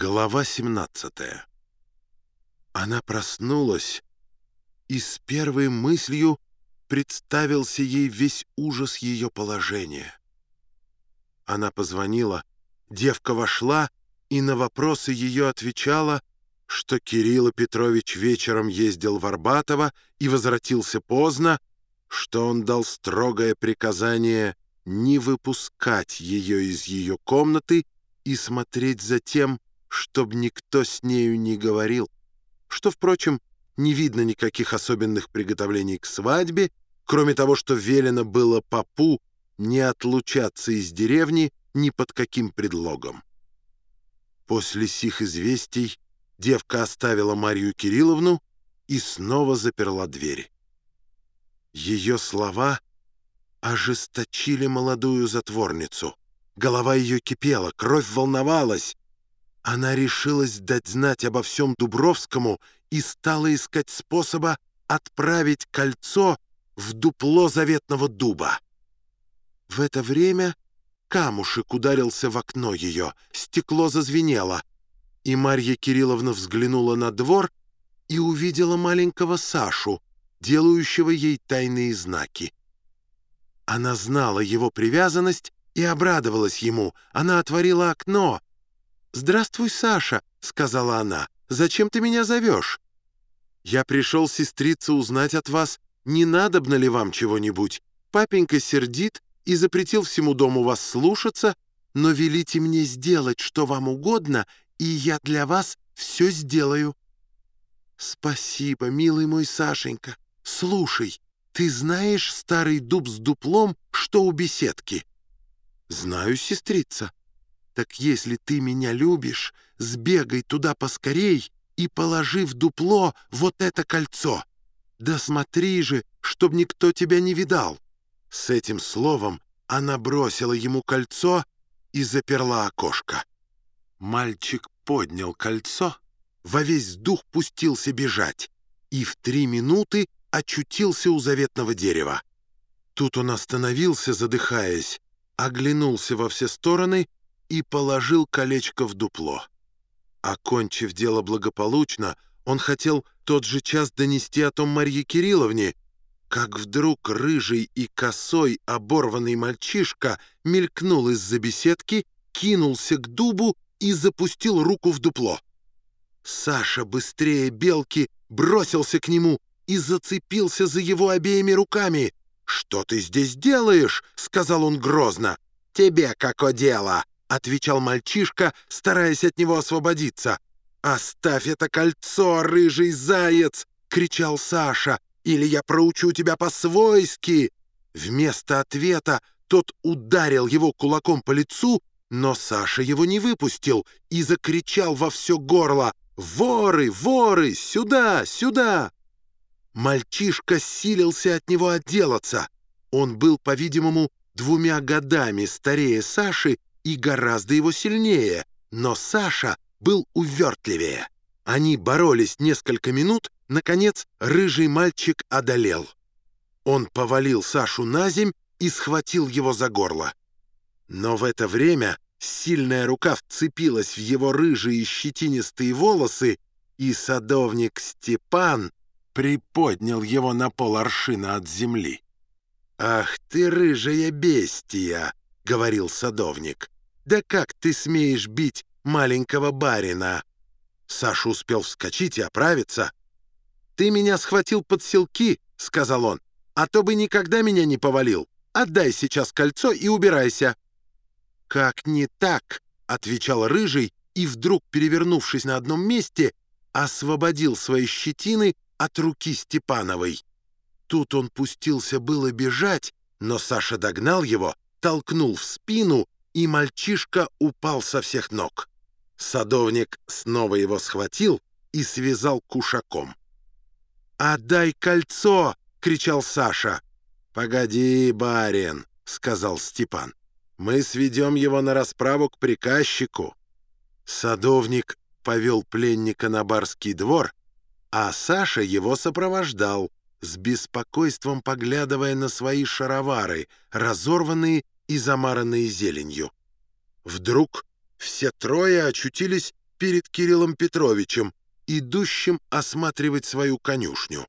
Глава 17 Она проснулась, и с первой мыслью представился ей весь ужас ее положения. Она позвонила, девка вошла и на вопросы ее отвечала, что Кирилл Петрович вечером ездил в Арбатово и возвратился поздно, что он дал строгое приказание не выпускать ее из ее комнаты и смотреть за тем, чтобы никто с нею не говорил, что, впрочем, не видно никаких особенных приготовлений к свадьбе, кроме того, что велено было попу не отлучаться из деревни ни под каким предлогом. После сих известий девка оставила Марию Кирилловну и снова заперла дверь. Ее слова ожесточили молодую затворницу. Голова ее кипела, кровь волновалась. Она решилась дать знать обо всем Дубровскому и стала искать способа отправить кольцо в дупло заветного дуба. В это время камушек ударился в окно ее, стекло зазвенело, и Марья Кирилловна взглянула на двор и увидела маленького Сашу, делающего ей тайные знаки. Она знала его привязанность и обрадовалась ему. Она отворила окно. «Здравствуй, Саша», — сказала она. «Зачем ты меня зовешь?» «Я пришел, сестрица, узнать от вас, не надобно ли вам чего-нибудь. Папенька сердит и запретил всему дому вас слушаться, но велите мне сделать, что вам угодно, и я для вас все сделаю». «Спасибо, милый мой Сашенька. Слушай, ты знаешь старый дуб с дуплом, что у беседки?» «Знаю, сестрица». «Так если ты меня любишь, сбегай туда поскорей и положи в дупло вот это кольцо. Да смотри же, чтоб никто тебя не видал». С этим словом она бросила ему кольцо и заперла окошко. Мальчик поднял кольцо, во весь дух пустился бежать и в три минуты очутился у заветного дерева. Тут он остановился, задыхаясь, оглянулся во все стороны и положил колечко в дупло. Окончив дело благополучно, он хотел тот же час донести о том Марье Кирилловне, как вдруг рыжий и косой оборванный мальчишка мелькнул из-за беседки, кинулся к дубу и запустил руку в дупло. Саша быстрее белки бросился к нему и зацепился за его обеими руками. «Что ты здесь делаешь?» — сказал он грозно. «Тебе како дело?» — отвечал мальчишка, стараясь от него освободиться. «Оставь это кольцо, рыжий заяц!» — кричал Саша. «Или я проучу тебя по-свойски!» Вместо ответа тот ударил его кулаком по лицу, но Саша его не выпустил и закричал во все горло «Воры, воры, сюда, сюда!» Мальчишка силился от него отделаться. Он был, по-видимому, двумя годами старее Саши и гораздо его сильнее, но Саша был увертливее. Они боролись несколько минут, наконец рыжий мальчик одолел. Он повалил Сашу на земь и схватил его за горло. Но в это время сильная рука вцепилась в его рыжие щетинистые волосы, и садовник Степан приподнял его на пол аршина от земли. «Ах ты, рыжая бестия!» — говорил садовник. «Да как ты смеешь бить маленького барина?» Саша успел вскочить и оправиться. «Ты меня схватил под селки», — сказал он, «а то бы никогда меня не повалил. Отдай сейчас кольцо и убирайся». «Как не так?» — отвечал Рыжий, и вдруг, перевернувшись на одном месте, освободил свои щетины от руки Степановой. Тут он пустился было бежать, но Саша догнал его, толкнул в спину, и мальчишка упал со всех ног. Садовник снова его схватил и связал кушаком. «Отдай кольцо!» — кричал Саша. «Погоди, барин!» — сказал Степан. «Мы сведем его на расправу к приказчику». Садовник повел пленника на барский двор, а Саша его сопровождал, с беспокойством поглядывая на свои шаровары, разорванные и замаранные зеленью. Вдруг все трое очутились перед Кириллом Петровичем, идущим осматривать свою конюшню.